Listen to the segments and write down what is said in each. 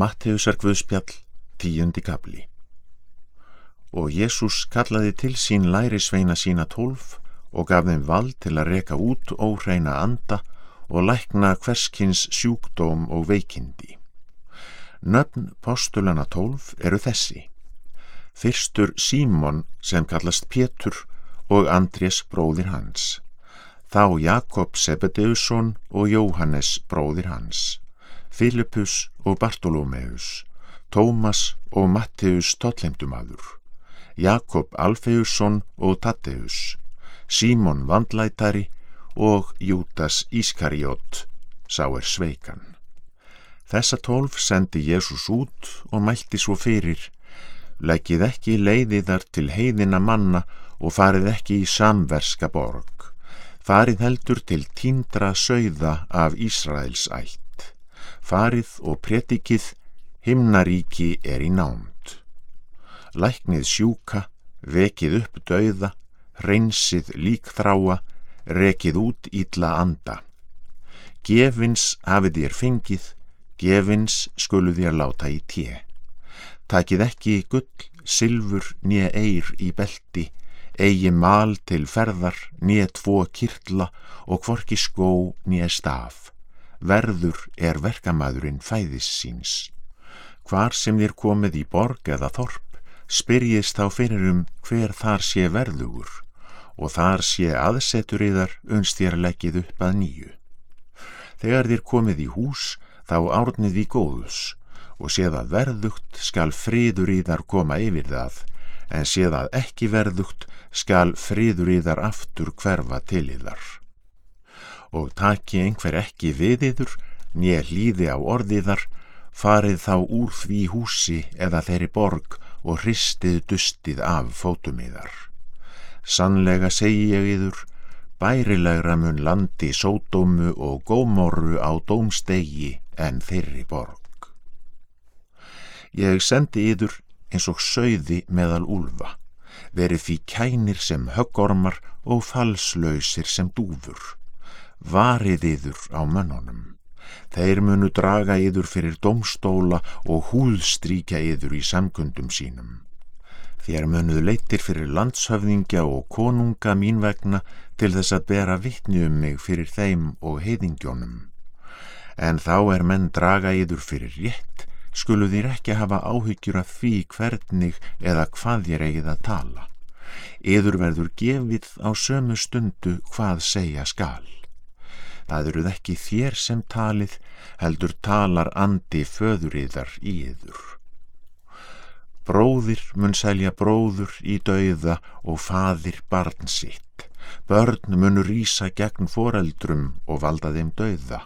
Matteusar Guðspjall, tíundi kapli Og Jésús kallaði til sín lærisveina sína tólf og gaf þeim vald til að reka út óhreina anda og lækna hverskins sjúkdóm og veikindi. Nöfn postulana tólf eru þessi. Fyrstur Símon sem kallast Pétur og Andrés bróðir hans. Þá Jakob Sebedeusson og Jóhannes bróðir hans. Filipus og Bartolómeus, Tómas og Matteus tollemdumadur, Jakob Alfeusson og Tatteus, Símon Vandlætari og Jútas Ískariot, sá er sveikan. Þessa tólf sendi Jésús út og mælti svo fyrir, leggið ekki leiðiðar til heiðina manna og farið ekki í samverska borg, farið heldur til tíndra sögða af Ísraels ætt farið og pretikið, himnaríki er í námt. Læknið sjúka, vekið upp dauða, reynsið líkþráa, rekið út ítla anda. Gefins hafið þér fengið, gefins skulu þér láta í tje. Takið ekki gull, silfur, nýja eir í belti, eigi mal til ferðar, nýja tvo kirtla og hvorki skó nýja staf verður er verkamæðurinn fæðis síns. Hvar sem þér komið í borg eða þorp, spyrjist þá fyrir um hver þar sé verðugur og þar sé aðsetur yðar unst þér leggið upp að nýju. Þegar þér komið í hús, þá árnið við góðus og séð að verðugt skal friður yðar koma yfir það, en séð að ekki verðugt skal friður yðar aftur hverfa til yðar og taki einhver ekki við yður, nýja hlýði á orðiðar, farið þá úr því húsi eða þeirri borg og hristið dustið af fótum yðar. Sannlega segi ég yður, bærilegra mun landi sódómu og gómorru á dómstegi en þeirri borg. Ég sendi yður eins og söiði meðal úlfa, verið því kænir sem höggormar og falslausir sem dúfur varið yður á mönnunum. Þeir munu draga yður fyrir domstóla og húðstríkja yður í samkundum sínum. Þér munuð leittir fyrir landshöfðingja og konunga mín vegna til þess að bera vittni um mig fyrir þeim og heiðingjónum. En þá er menn draga yður fyrir rétt, skulu þér ekki hafa áhyggjur af því hvernig eða hvað þér eigið að tala. Yður verður gefið á sömu stundu hvað segja skal. Það eruð ekki þér sem talið, heldur talar andi föðuriðar í yður. Bróðir mun selja bróður í dauða og faðir barn sitt. Börn munu rýsa gegn foreldrum og valda þeim dauða.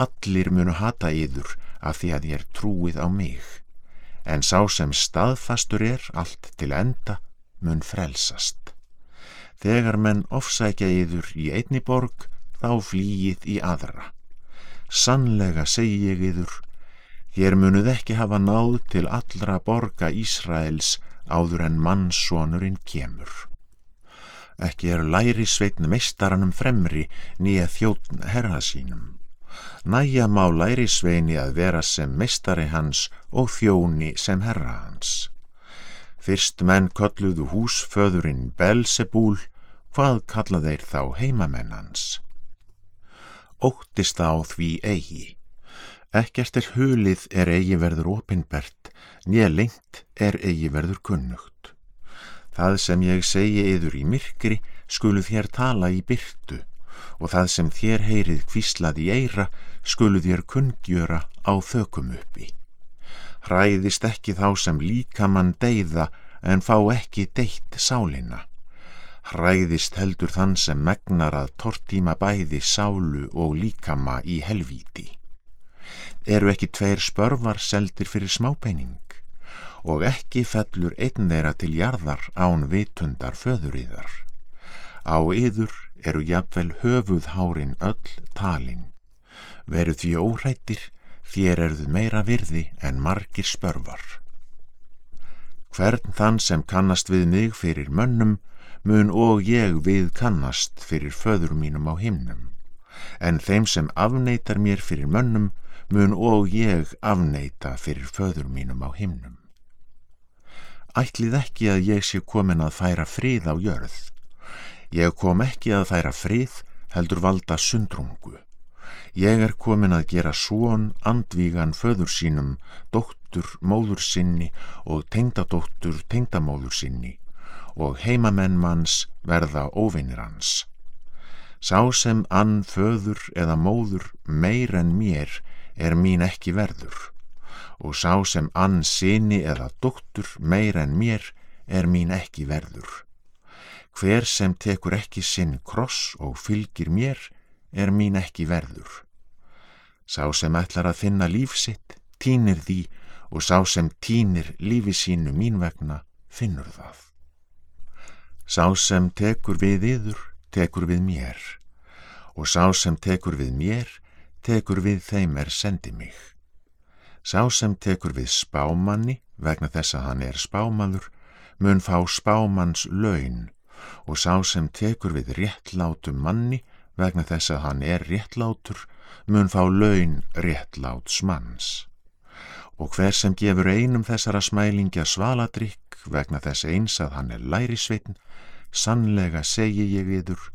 Allir munu hata yður af því að ég er trúið á mig. En sá sem staðfastur er allt til enda mun frelsast. Þegar menn ofsækja yður í einni borg, þá flýið í aðra. Sannlega segi ég yður, þér munuð ekki hafa náð til allra borga Ísraels áður en mannsonurinn kemur. Ekki er læri sveitn meistaranum fremri nýja þjóttn herra sínum. Næja má læri sveini að vera sem meistari hans og þjóni sem herra hans. Fyrst menn kolluðu húsföðurinn Belsebúl, hvað kalla þeir þá heimamenn hans? Óttist á því eigi. Ekkert er hulið er eigi verður opinbert, nýja lengt er eigi verður kunnugt. Það sem ég segi yður í myrkri skulu þér tala í byrtu og það sem þér heyrið kvíslað í eira skulu þér kunngjöra á þökum uppi. Hræðist ekki þá sem líkamann deyða en fá ekki deytt sálinna hræðist heldur þann sem megnar að tortíma bæði sálu og líkama í helvíti. Eru ekki tveir spörvar seldir fyrir smápenning og ekki fellur einn þeirra til jarðar án vitundar föðuriðar. Á yður eru jafnvel höfuðhárin öll talin. Veru því órættir, þér eruð meira virði en margir spörvar. Hvern þann sem kannast við mig fyrir mönnum mun og ég við kannast fyrir föður mínum á himnum, en þeim sem afneitar mér fyrir mönnum mun og ég afneita fyrir föður mínum á himnum. Ætlið ekki að ég sé komin að færa frið á jörð. Ég kom ekki að færa frið, heldur valda sundrungu. Ég er komin að gera svon andvígan föður sínum, dóttur móður sinni og tengdadóttur tengdamóður sinni og heimamenn manns verða óvinnir hans. Sá sem ann föður eða móður meir en mér er mín ekki verður og sá sem ann sinni eða dóttur meir en mér er mín ekki verður. Hver sem tekur ekki sinn kross og fylgir mér er mín ekki verður. Sá sem ætlar að finna lífsitt týnir því og sá sem týnir lífi sínu mín vegna finnur það. Sá sem tekur við yður, tekur við mér, og sá sem tekur við mér, tekur við þeim er sendi mig. Sá sem tekur við spámanni, vegna þess að hann er spámaður, mun fá spámanns laun, og sá sem tekur við réttlátum manni, vegna þess að hann er réttlátur, mun fá laun réttláts manns. Og hver sem gefur einum þessara smælingja svaladrykk vegna þess eins að hann er lærisveitn, sannlega segi ég yður,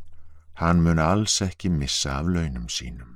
hann mun alls ekki missa af launum sínum.